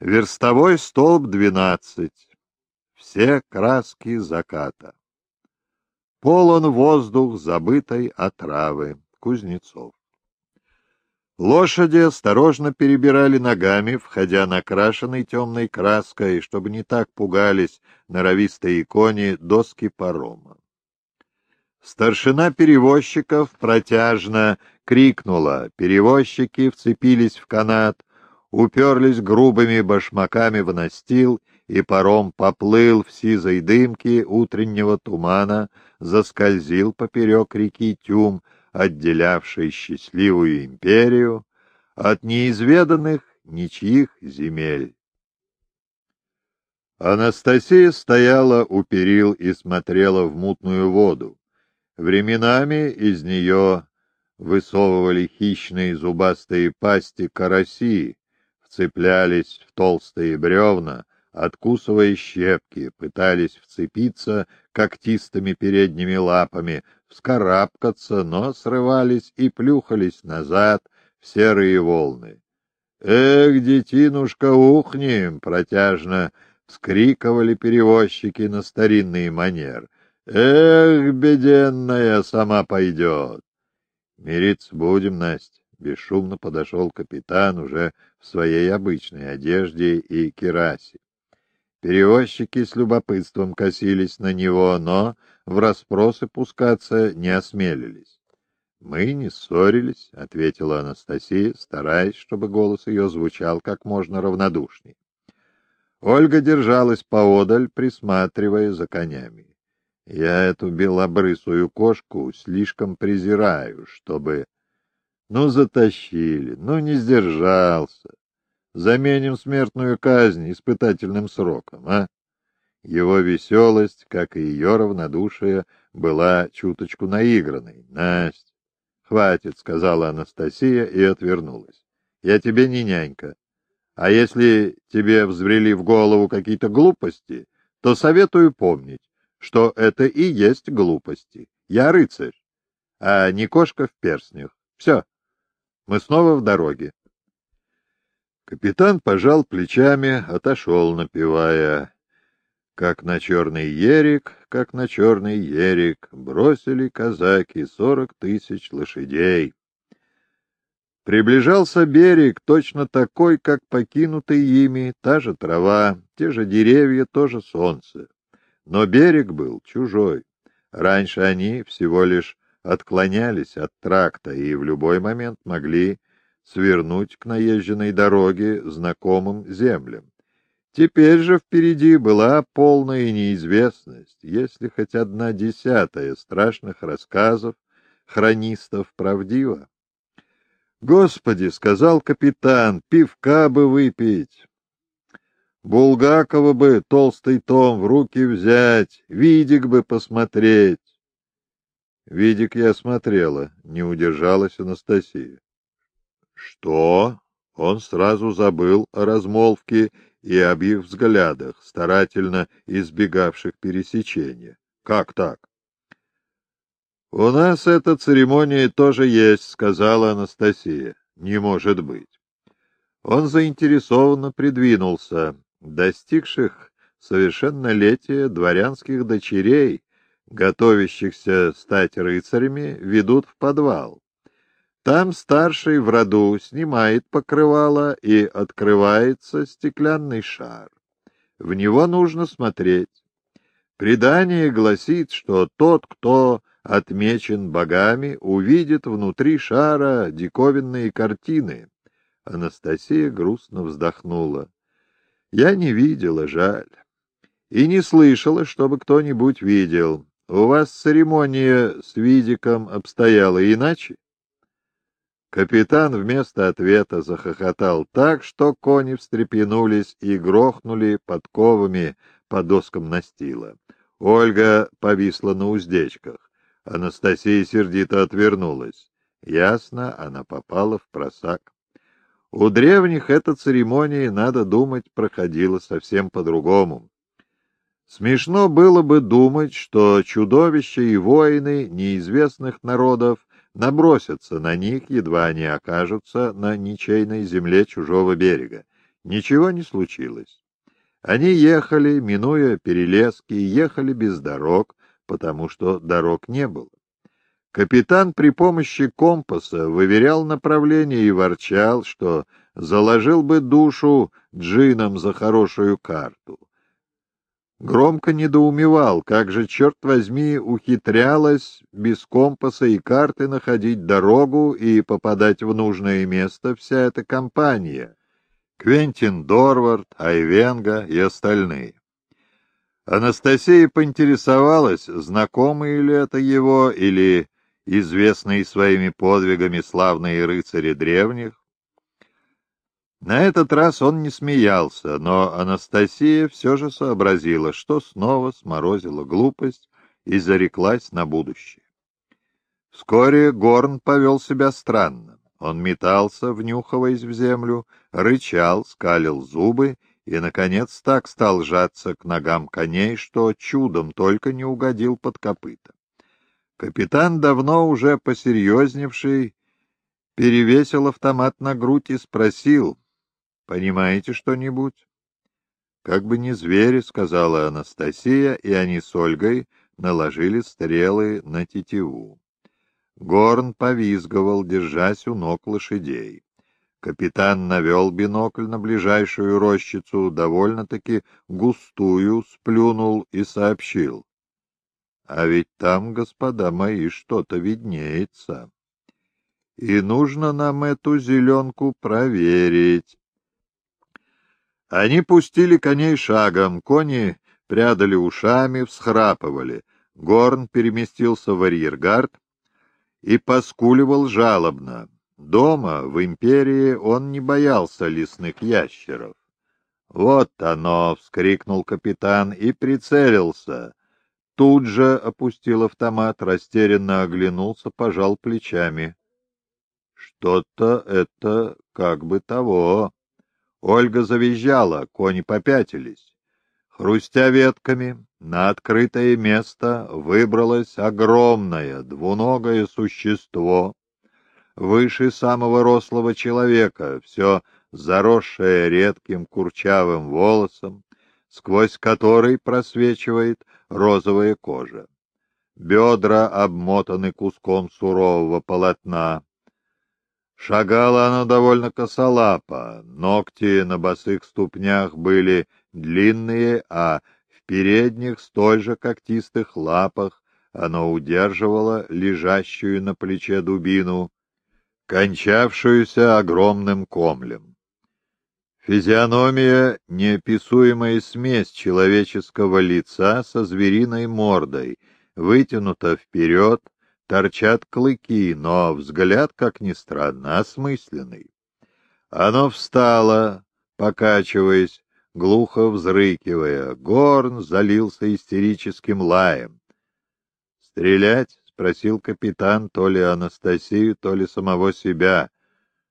Верстовой столб двенадцать. Все краски заката. Полон воздух забытой отравы. Кузнецов. Лошади осторожно перебирали ногами, входя на крашеной темной краской, чтобы не так пугались норовистые кони доски парома. Старшина перевозчиков протяжно крикнула. Перевозчики вцепились в канат, уперлись грубыми башмаками в настил, и паром поплыл в сизой дымке утреннего тумана, заскользил поперек реки Тюм, отделявшей счастливую империю от неизведанных ничьих земель. Анастасия стояла у перил и смотрела в мутную воду. Временами из нее высовывали хищные зубастые пасти караси, вцеплялись в толстые бревна, откусывая щепки, пытались вцепиться когтистыми передними лапами, вскарабкаться, но срывались и плюхались назад в серые волны. «Эх, детинушка, ухнем!» — протяжно вскриковали перевозчики на старинный манер. «Эх, беденная, сама пойдет!» «Мириться будем, Настя!» — бесшумно подошел капитан уже в своей обычной одежде и керасе. Перевозчики с любопытством косились на него, но в расспросы пускаться не осмелились. — Мы не ссорились, — ответила Анастасия, стараясь, чтобы голос ее звучал как можно равнодушней. Ольга держалась поодаль, присматривая за конями. Я эту белобрысую кошку слишком презираю, чтобы... Ну, затащили, ну, не сдержался. Заменим смертную казнь испытательным сроком, а? Его веселость, как и ее равнодушие, была чуточку наигранной. — Настя, хватит, — сказала Анастасия и отвернулась. — Я тебе не нянька. А если тебе взбрели в голову какие-то глупости, то советую помнить, что это и есть глупости. Я рыцарь, а не кошка в перстнях. Все, мы снова в дороге. Капитан пожал плечами, отошел, напевая «Как на черный ерик, как на черный ерик, бросили казаки сорок тысяч лошадей». Приближался берег, точно такой, как покинутый ими, та же трава, те же деревья, то же солнце. Но берег был чужой. Раньше они всего лишь отклонялись от тракта и в любой момент могли свернуть к наезженной дороге знакомым землям. Теперь же впереди была полная неизвестность, если хоть одна десятая страшных рассказов хронистов правдива. «Господи!» — сказал капитан, — «пивка бы выпить!» Булгакова бы толстый том в руки взять, видик бы посмотреть. Видик я смотрела, не удержалась Анастасия. Что? Он сразу забыл о размолвке и об их взглядах, старательно избегавших пересечения. Как так? «У нас эта церемония тоже есть», — сказала Анастасия. «Не может быть». Он заинтересованно придвинулся. Достигших совершеннолетия дворянских дочерей, готовящихся стать рыцарями, ведут в подвал. Там старший в роду снимает покрывало, и открывается стеклянный шар. В него нужно смотреть. Предание гласит, что тот, кто отмечен богами, увидит внутри шара диковинные картины. Анастасия грустно вздохнула. Я не видела, жаль. И не слышала, чтобы кто-нибудь видел. У вас церемония с Видиком обстояла иначе? Капитан вместо ответа захохотал так, что кони встрепенулись и грохнули подковами по доскам настила. Ольга повисла на уздечках. Анастасия сердито отвернулась. Ясно, она попала в просак. У древних эта церемония, надо думать, проходила совсем по-другому. Смешно было бы думать, что чудовища и воины неизвестных народов набросятся на них, едва они окажутся на ничейной земле чужого берега. Ничего не случилось. Они ехали, минуя перелески, ехали без дорог, потому что дорог не было. Капитан при помощи компаса выверял направление и ворчал, что заложил бы душу джинам за хорошую карту. Громко недоумевал, как же, черт возьми, ухитрялась без компаса и карты находить дорогу и попадать в нужное место вся эта компания. Квентин Дорвард, Айвенга и остальные. Анастасия поинтересовалась, знакомые ли это его или известные своими подвигами славные рыцари древних. На этот раз он не смеялся, но Анастасия все же сообразила, что снова сморозила глупость и зареклась на будущее. Вскоре Горн повел себя странно. Он метался, внюхиваясь в землю, рычал, скалил зубы и, наконец, так стал сжаться к ногам коней, что чудом только не угодил под копыта. Капитан, давно уже посерьезневший, перевесил автомат на грудь и спросил, Понимаете что-нибудь? — Как бы не звери, — сказала Анастасия, и они с Ольгой наложили стрелы на тетиву. Горн повизговал, держась у ног лошадей. Капитан навел бинокль на ближайшую рощицу, довольно-таки густую, сплюнул и сообщил. — А ведь там, господа мои, что-то виднеется. И нужно нам эту зеленку проверить. Они пустили коней шагом, кони прядали ушами, всхрапывали. Горн переместился в арьергард и поскуливал жалобно. Дома, в империи, он не боялся лесных ящеров. «Вот оно!» — вскрикнул капитан и прицелился. Тут же опустил автомат, растерянно оглянулся, пожал плечами. «Что-то это как бы того!» Ольга завизжала, кони попятились. Хрустя ветками, на открытое место выбралось огромное двуногое существо, выше самого рослого человека, все заросшее редким курчавым волосом, сквозь который просвечивает розовая кожа. Бедра обмотаны куском сурового полотна, Шагала она довольно косолапо, ногти на босых ступнях были длинные, а в передних столь же когтистых лапах оно удерживало лежащую на плече дубину, кончавшуюся огромным комлем. Физиономия — неописуемая смесь человеческого лица со звериной мордой, вытянута вперед, торчат клыки, но взгляд, как ни странно, осмысленный. Оно встало, покачиваясь, глухо взрыкивая. Горн залился истерическим лаем. «Стрелять?» — спросил капитан то ли Анастасию, то ли самого себя.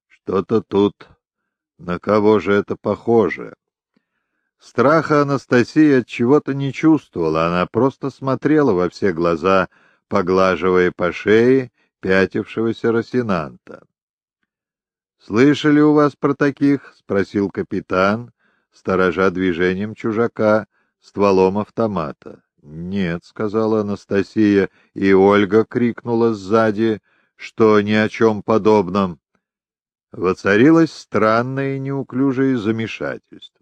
«Что-то тут... На кого же это похоже?» Страха Анастасия от чего-то не чувствовала, она просто смотрела во все глаза — поглаживая по шее пятившегося Росинанта. «Слышали у вас про таких?» — спросил капитан, сторожа движением чужака стволом автомата. «Нет», — сказала Анастасия, и Ольга крикнула сзади, что ни о чем подобном. Воцарилось странное и неуклюжее замешательство.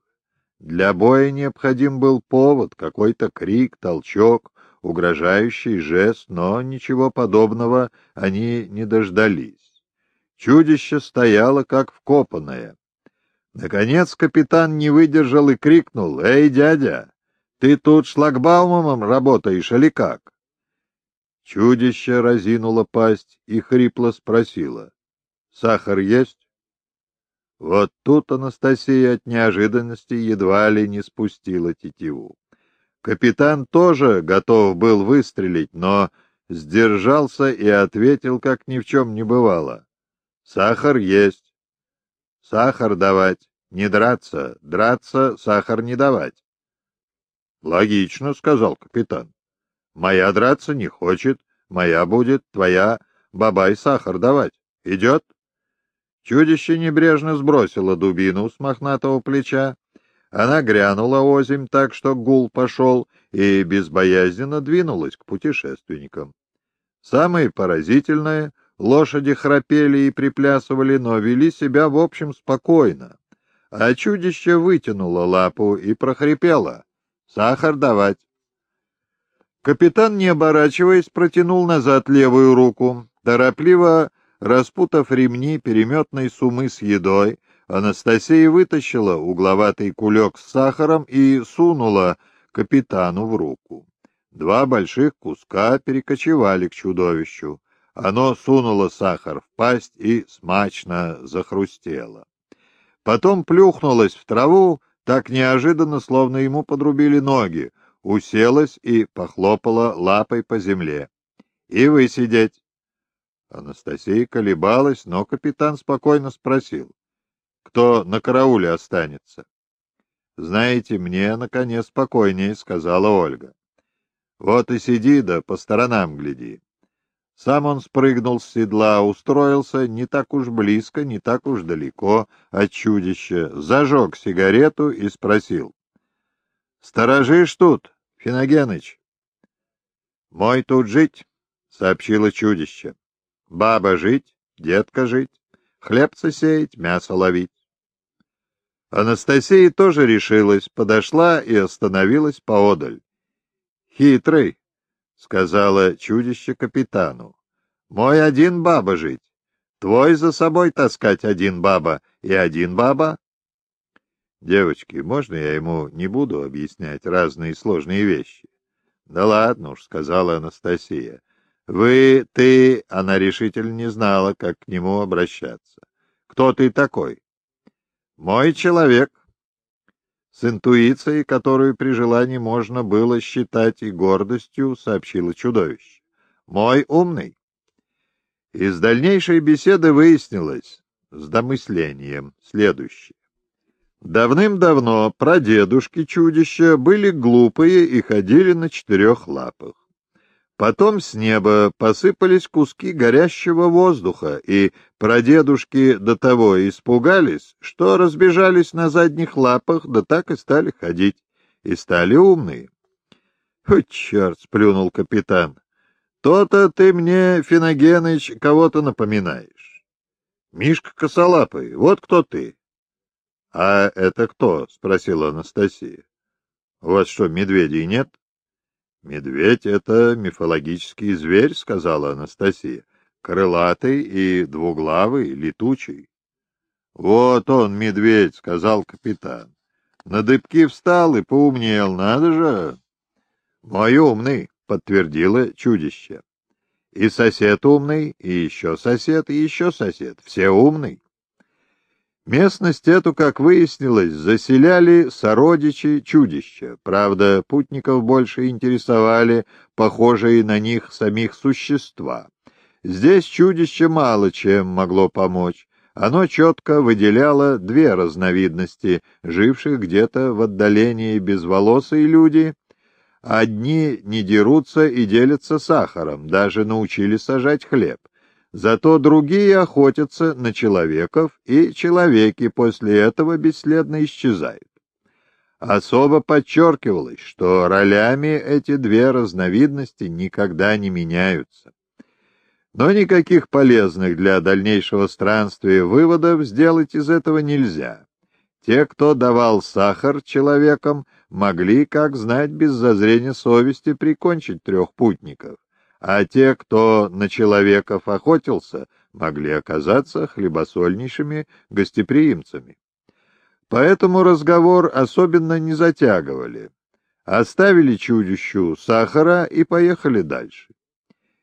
Для боя необходим был повод, какой-то крик, толчок, угрожающий жест, но ничего подобного они не дождались. Чудище стояло, как вкопанное. Наконец капитан не выдержал и крикнул, «Эй, дядя, ты тут шлагбаумом работаешь или как?» Чудище разинуло пасть и хрипло спросило, «Сахар есть?» Вот тут Анастасия от неожиданности едва ли не спустила тетиву. Капитан тоже готов был выстрелить, но сдержался и ответил, как ни в чем не бывало. «Сахар есть. Сахар давать. Не драться. Драться, сахар не давать». «Логично», — сказал капитан. «Моя драться не хочет. Моя будет, твоя бабай сахар давать. Идет?» Чудище небрежно сбросило дубину с мохнатого плеча. Она грянула озимь так, что гул пошел, и безбоязненно двинулась к путешественникам. Самое поразительное — лошади храпели и приплясывали, но вели себя, в общем, спокойно. А чудище вытянуло лапу и прохрипело. «Сахар давать!» Капитан, не оборачиваясь, протянул назад левую руку. Торопливо распутав ремни переметной сумы с едой, Анастасия вытащила угловатый кулек с сахаром и сунула капитану в руку. Два больших куска перекочевали к чудовищу. Оно сунуло сахар в пасть и смачно захрустело. Потом плюхнулось в траву так неожиданно, словно ему подрубили ноги, уселась и похлопала лапой по земле. — И вы сидеть. Анастасия колебалась, но капитан спокойно спросил. — Кто на карауле останется? — Знаете, мне, наконец, спокойнее, — сказала Ольга. — Вот и сиди, да по сторонам гляди. Сам он спрыгнул с седла, устроился не так уж близко, не так уж далеко от чудища, зажег сигарету и спросил. — Сторожишь тут, Финогеныч? — Мой тут жить, — сообщило чудище. — Баба жить, детка жить, хлебца сеять, мясо ловить. Анастасия тоже решилась, подошла и остановилась поодаль. — Хитрый, — сказала чудище капитану. — Мой один баба жить. Твой за собой таскать один баба и один баба. Девочки, можно я ему не буду объяснять разные сложные вещи? Да ладно уж, сказала Анастасия. Вы, ты, она решительно не знала, как к нему обращаться. Кто ты такой? Мой человек, с интуицией, которую при желании можно было считать и гордостью, сообщило чудовище. «Мой умный». Из дальнейшей беседы выяснилось с домыслением следующее. Давным-давно прадедушки чудища были глупые и ходили на четырех лапах. Потом с неба посыпались куски горящего воздуха, и прадедушки до того испугались, что разбежались на задних лапах, да так и стали ходить, и стали умные. — О, черт! — сплюнул капитан. — То-то ты мне, Финогеныч, кого-то напоминаешь. — Мишка Косолапый, вот кто ты. — А это кто? — спросила Анастасия. — У вас что, медведей нет? — «Медведь — это мифологический зверь», — сказала Анастасия. «Крылатый и двуглавый, летучий». «Вот он, медведь», — сказал капитан. На дыбки встал и поумнел, надо же. «Мой умный», — подтвердило чудище. «И сосед умный, и еще сосед, и еще сосед. Все умный». Местность эту, как выяснилось, заселяли сородичи чудища. Правда, путников больше интересовали похожие на них самих существа. Здесь чудище мало чем могло помочь. Оно четко выделяло две разновидности, живших где-то в отдалении безволосые люди. Одни не дерутся и делятся сахаром, даже научили сажать хлеб. Зато другие охотятся на человеков, и человеки после этого бесследно исчезают. Особо подчеркивалось, что ролями эти две разновидности никогда не меняются. Но никаких полезных для дальнейшего странствия выводов сделать из этого нельзя. Те, кто давал сахар человекам, могли, как знать, без зазрения совести прикончить трех путников а те, кто на человеков охотился, могли оказаться хлебосольнейшими гостеприимцами. Поэтому разговор особенно не затягивали. Оставили чудищу сахара и поехали дальше.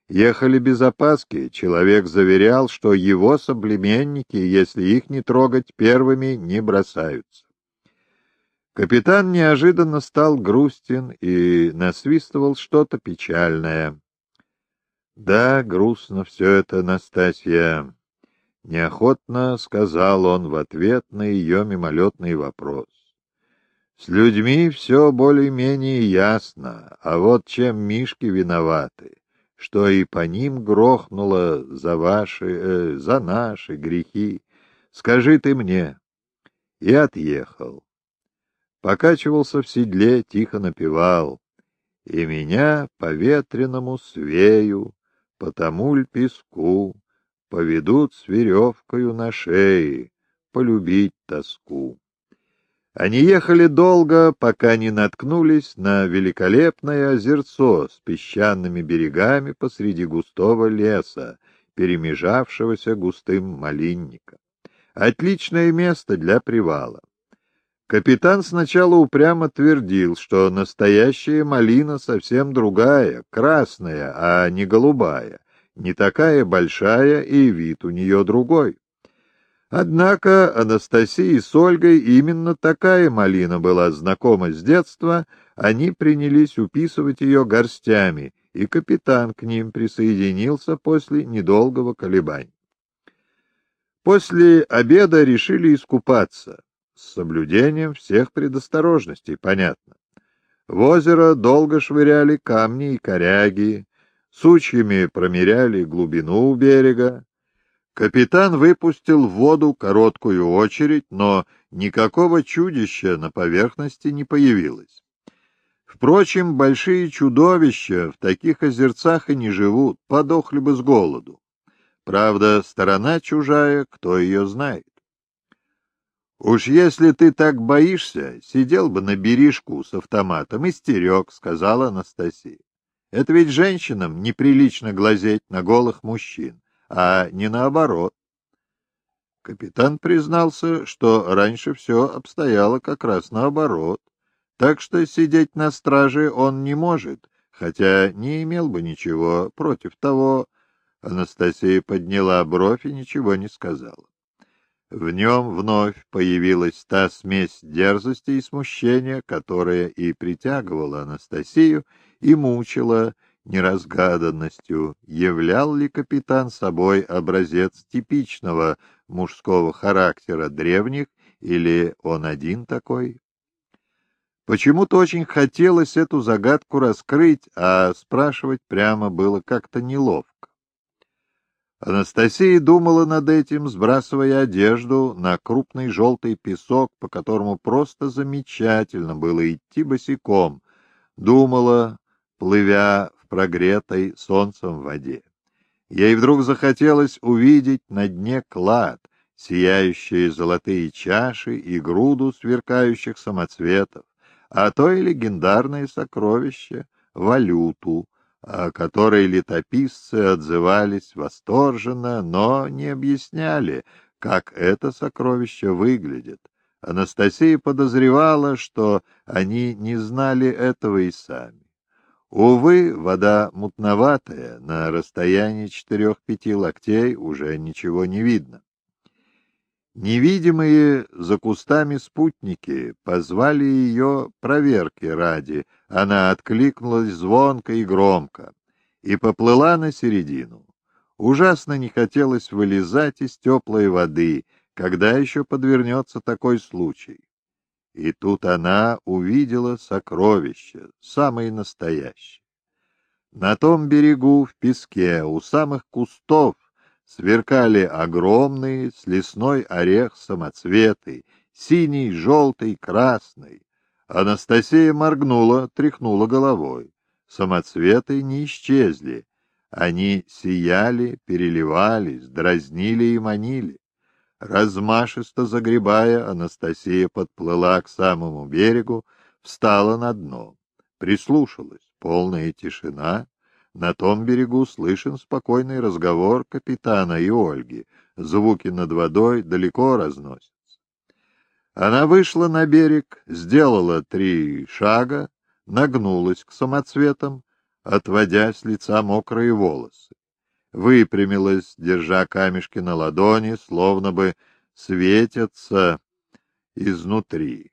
Ехали без опаски, человек заверял, что его соплеменники, если их не трогать, первыми не бросаются. Капитан неожиданно стал грустен и насвистывал что-то печальное. Да, грустно все это, Настасья. Неохотно сказал он в ответ на ее мимолетный вопрос. С людьми все более-менее ясно, а вот чем Мишки виноваты, что и по ним грохнуло за ваши, э, за наши грехи. Скажи ты мне. И отъехал. Покачивался в седле, тихо напевал. И меня по ветреному свею, по тому ль песку, Поведут с веревкою на шее, полюбить тоску. Они ехали долго, пока не наткнулись на великолепное озерцо с песчаными берегами посреди густого леса, перемежавшегося густым малинником. Отличное место для привала. Капитан сначала упрямо твердил, что настоящая малина совсем другая, красная, а не голубая, не такая большая и вид у нее другой. Однако Анастасии с Ольгой именно такая малина была знакома с детства, они принялись уписывать ее горстями, и капитан к ним присоединился после недолгого колебания. После обеда решили искупаться, с соблюдением всех предосторожностей, понятно. В озеро долго швыряли камни и коряги, сучьями промеряли глубину у берега, Капитан выпустил в воду короткую очередь, но никакого чудища на поверхности не появилось. Впрочем, большие чудовища в таких озерцах и не живут, подохли бы с голоду. Правда, сторона чужая, кто ее знает. «Уж если ты так боишься, сидел бы на бережку с автоматом и стерег», — сказала Анастасия. «Это ведь женщинам неприлично глазеть на голых мужчин а не наоборот. Капитан признался, что раньше все обстояло как раз наоборот, так что сидеть на страже он не может, хотя не имел бы ничего против того. Анастасия подняла бровь и ничего не сказала. В нем вновь появилась та смесь дерзости и смущения, которая и притягивала Анастасию и мучила, неразгаданностью, являл ли капитан собой образец типичного мужского характера древних, или он один такой? Почему-то очень хотелось эту загадку раскрыть, а спрашивать прямо было как-то неловко. Анастасия думала над этим, сбрасывая одежду на крупный желтый песок, по которому просто замечательно было идти босиком. Думала, плывя прогретой солнцем воде. Ей вдруг захотелось увидеть на дне клад, сияющие золотые чаши и груду сверкающих самоцветов, а то и легендарное сокровище — валюту, о которой летописцы отзывались восторженно, но не объясняли, как это сокровище выглядит. Анастасия подозревала, что они не знали этого и сами. Увы, вода мутноватая, на расстоянии четырех-пяти локтей уже ничего не видно. Невидимые за кустами спутники позвали ее проверки ради. Она откликнулась звонко и громко и поплыла на середину. Ужасно не хотелось вылезать из теплой воды, когда еще подвернется такой случай. И тут она увидела сокровище, самое настоящее. На том берегу, в песке, у самых кустов, сверкали огромные с лесной орех самоцветы, синий, желтый, красный. Анастасия моргнула, тряхнула головой. Самоцветы не исчезли. Они сияли, переливались, дразнили и манили. Размашисто загребая, Анастасия подплыла к самому берегу, встала на дно, прислушалась. Полная тишина. На том берегу слышен спокойный разговор капитана и Ольги. Звуки над водой далеко разносятся. Она вышла на берег, сделала три шага, нагнулась к самоцветам, отводя с лица мокрые волосы выпрямилась, держа камешки на ладони, словно бы светятся изнутри.